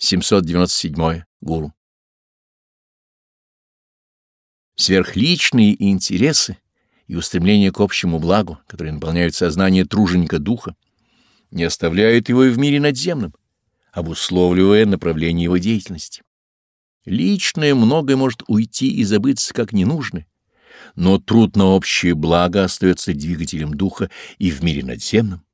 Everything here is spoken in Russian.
797. Гуру. Сверхличные интересы и устремления к общему благу, которые наполняют сознание труженика духа, не оставляют его и в мире надземном, обусловливая направление его деятельности. Личное многое может уйти и забыться как ненужное, но труд на общее благо остается двигателем духа и в мире надземном.